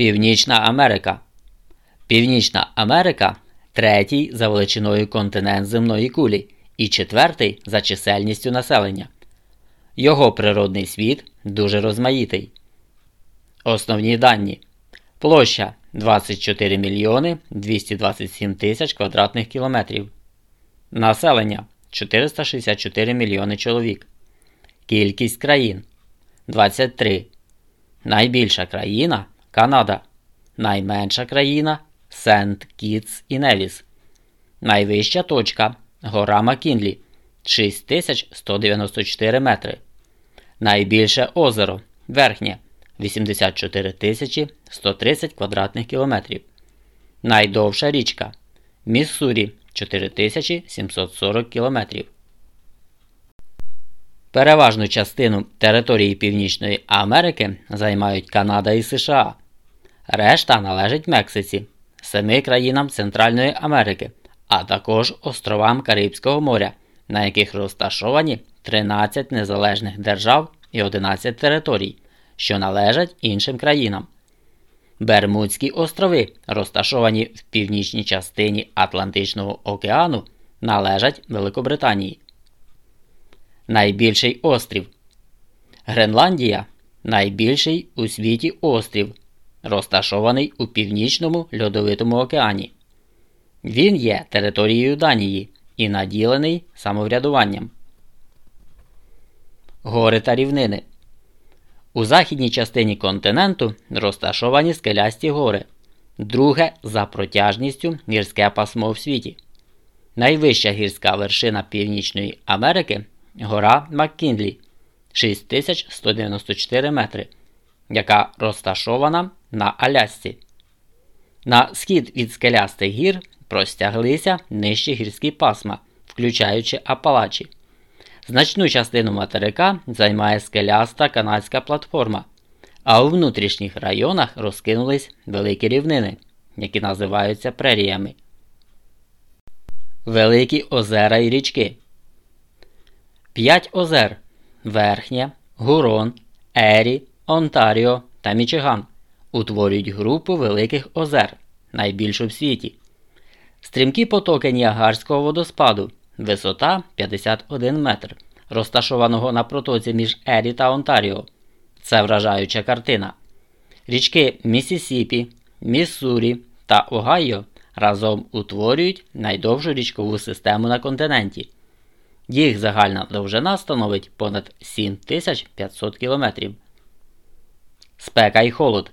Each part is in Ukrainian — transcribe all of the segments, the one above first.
Північна Америка. Північна Америка третій за величиною континент земної кулі і четвертий за чисельністю населення. Його природний світ дуже розмаїтий. Основні дані. Площа 24 мільйони 227 тисяч квадратних кілометрів. Населення 464 мільйони чоловік. Кількість країн 23. Найбільша країна Канада. Найменша країна Сент Кітс і Невіс. Найвища точка Гора Макінлі 6194 метри. Найбільше озеро Верхнє 84 тисячі 130 квадратних кілометрів. Найдовша річка Міссурі 4740 кілометрів. Переважну частину території Північної Америки займають Канада і США. Решта належить Мексиці, семи країнам Центральної Америки, а також островам Карибського моря, на яких розташовані 13 незалежних держав і 11 територій, що належать іншим країнам. Бермудські острови, розташовані в північній частині Атлантичного океану, належать Великобританії. Найбільший острів Гренландія найбільший у світі острів, розташований у Північному Льодовитому океані. Він є територією Данії і наділений самоврядуванням. Гори та рівнини. У західній частині континенту розташовані скелясті гори, друге за протяжністю гірське пасмо в світі. Найвища гірська вершина Північної Америки гора Маккінлі 6194 метри, яка розташована на Алясці. На схід від скелястих гір простяглися нижчі гірські пасма, включаючи Апалачі. Значну частину материка займає скеляста канадська платформа, а у внутрішніх районах розкинулись великі рівнини, які називаються преріями. Великі озера і річки. П'ять озер Верхнє, Гурон, Ері, Онтаріо та Мічиган утворюють групу великих озер, найбільшу в світі. Стрімкі потоки Ніагарського водоспаду, висота 51 метр, розташованого на протоці між Ері та Онтаріо. Це вражаюча картина. Річки Місісіпі, Міссурі та Огайо разом утворюють найдовшу річкову систему на континенті. Їх загальна довжина становить понад 7500 км. Спека і холод.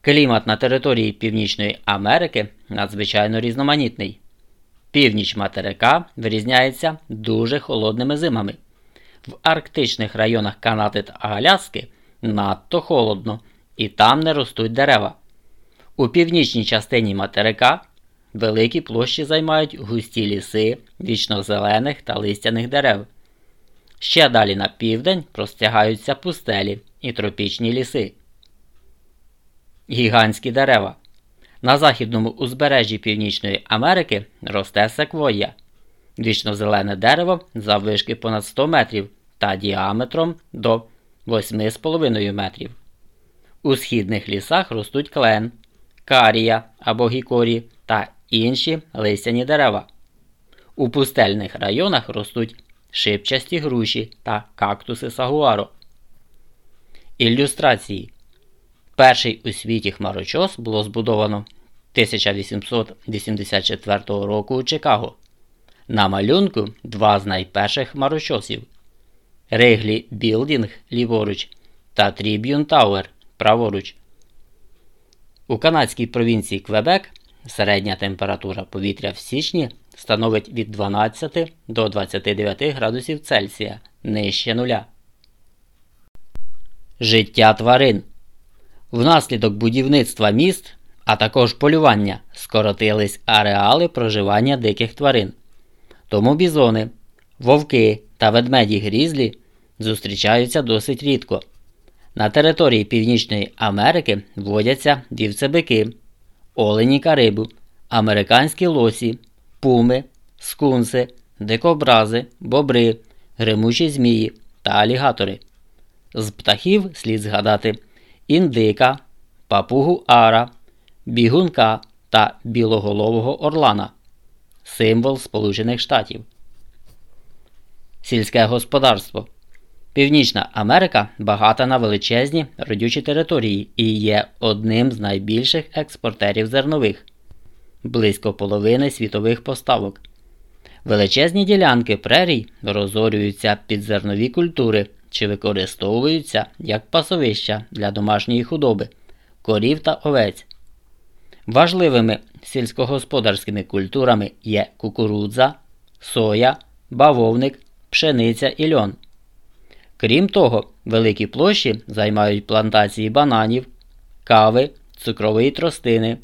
Клімат на території Північної Америки надзвичайно різноманітний. Північ материка вирізняється дуже холодними зимами. В арктичних районах Канади та Аляски надто холодно і там не ростуть дерева. У північній частині материка великі площі займають густі ліси вічнозелених та листяних дерев. Ще далі на південь простягаються пустелі і тропічні ліси. Гігантські дерева. На західному узбережжі Північної Америки росте секвоя. Вічнозелене дерево заввишки понад 100 метрів та діаметром до 8,5 метрів. У східних лісах ростуть клен, карія або гікорі та інші листяні дерева. У пустельних районах ростуть шипчасті груші та кактуси сагуаро. Ілюстрації Перший у світі хмарочос було збудовано 1884 року у Чикаго. На малюнку два з найперших хмарочосів Риглі Білдінг ліворуч та Тріб'юн Тауер праворуч. У канадській провінції Квебек середня температура повітря в січні становить від 12 до 29 градусів Цельсія нижче нуля. Життя тварин Внаслідок будівництва міст, а також полювання скоротились ареали проживання диких тварин. Тому бізони, вовки та ведмеді грізлі зустрічаються досить рідко. На території Північної Америки водяться вівцебики, олені карибу, американські лосі, пуми, скунси, дикобрази, бобри, гримучі змії та алігатори. З птахів слід згадати індика, папугу ара, бігунка та білоголового орлана, символ Сполучених Штатів. Сільське господарство. Північна Америка багата на величезні родючі території і є одним з найбільших експортерів зернових, близько половини світових поставок. Величезні ділянки прерій розорюються під зернові культури чи використовуються як пасовища для домашньої худоби, корів та овець. Важливими сільськогосподарськими культурами є кукурудза, соя, бавовник, пшениця і льон. Крім того, великі площі займають плантації бананів, кави, цукрової тростини.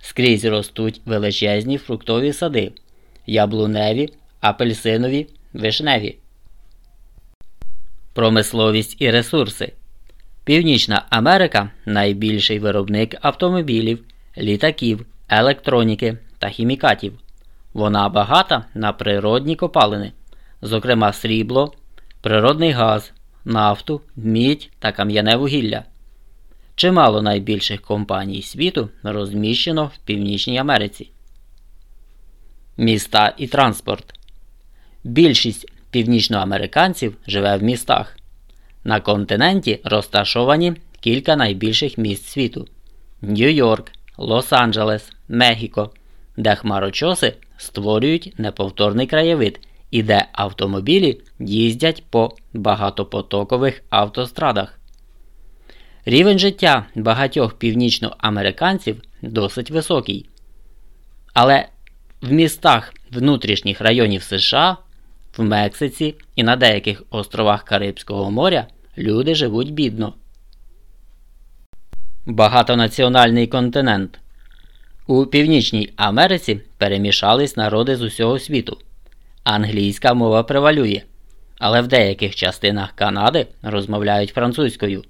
Скрізь ростуть величезні фруктові сади, яблуневі, апельсинові, вишневі. Промисловість і ресурси. Північна Америка найбільший виробник автомобілів, літаків, електроніки та хімікатів. Вона багата на природні копалини, зокрема срібло, природний газ, нафту, мідь та кам'яне вугілля. Чимало найбільших компаній світу розміщено в Північній Америці. Міста і транспорт. Більшість північноамериканців живе в містах. На континенті розташовані кілька найбільших міст світу: Нью-Йорк, Лос-Анджелес, Мехіко, де хмарочоси створюють неповторний краєвид і де автомобілі їздять по багатопотокових автострадах. Рівень життя багатьох північноамериканців досить високий. Але в містах внутрішніх районів США, в Мексиці і на деяких островах Карибського моря люди живуть бідно. Багатонаціональний континент. У Північній Америці перемішались народи з усього світу. Англійська мова превалює, але в деяких частинах Канади розмовляють французькою,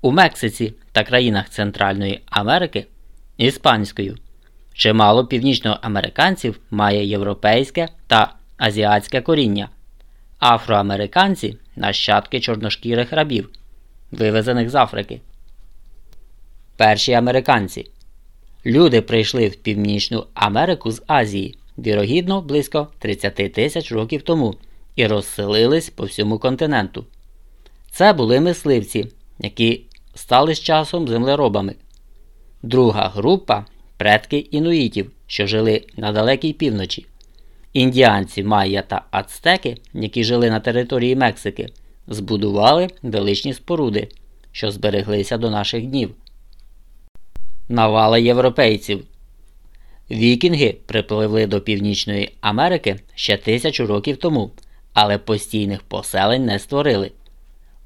у Мексиці та країнах Центральної Америки іспанською. Чимало північноамериканців має європейське та азіатське коріння, афроамериканці нащадки чорношкірих рабів, вивезених з Африки. Перші американці. Люди прийшли в Північну Америку з Азії, вірогідно, близько 30 тисяч років тому, і розселились по всьому континенту. Це були мисливці, які стали з часом землеробами. Друга група предки інуїтів, що жили на далекій півночі. Індіанці Майя та Ацтеки, які жили на території Мексики, збудували величні споруди, що збереглися до наших днів. Навала європейців. Вікінги припливли до Північної Америки ще тисячу років тому, але постійних поселень не створили.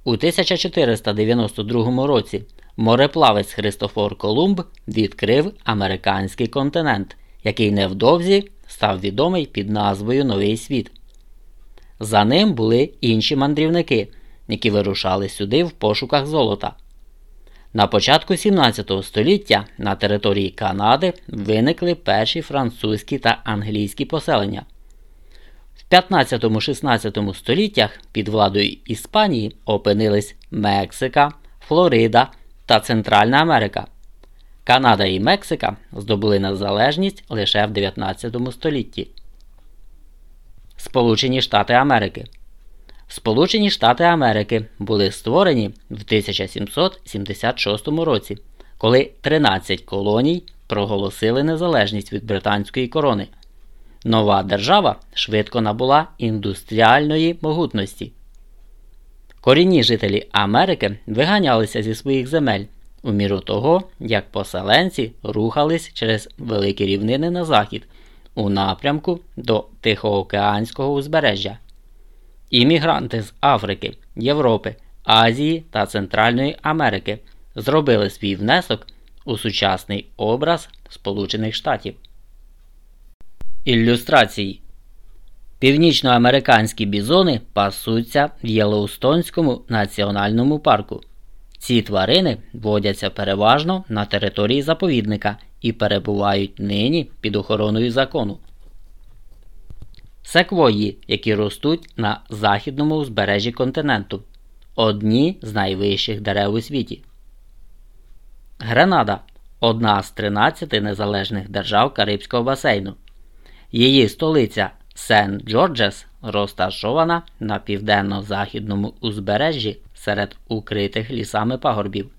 У 1492 році мореплавець Христофор Колумб відкрив американський континент, який невдовзі став відомий під назвою Новий Світ. За ним були інші мандрівники, які вирушали сюди в пошуках золота. На початку 17 століття на території Канади виникли перші французькі та англійські поселення. В 15-16 століттях під владою Іспанії опинились Мексика, Флорида та Центральна Америка. Канада і Мексика здобули незалежність лише в 19 столітті. Сполучені Штати Америки Сполучені Штати Америки були створені в 1776 році, коли 13 колоній проголосили незалежність від британської корони. Нова держава швидко набула індустріальної могутності. Корінні жителі Америки виганялися зі своїх земель у міру того, як поселенці рухались через великі рівнини на захід у напрямку до Тихоокеанського узбережжя. Іммігранти з Африки, Європи, Азії та Центральної Америки зробили свій внесок у сучасний образ Сполучених Штатів. Ілюстрації Північноамериканські бізони пасуться в Єлоустонському національному парку. Ці тварини водяться переважно на території заповідника і перебувають нині під охороною закону секвої, які ростуть на західному узбережжі континенту, одні з найвищих дерев у світі. Гренада одна з 13 незалежних держав Карибського басейну. Її столиця Сент Джорджес розташована на південно-західному узбережжі серед укритих лісами пагорбів.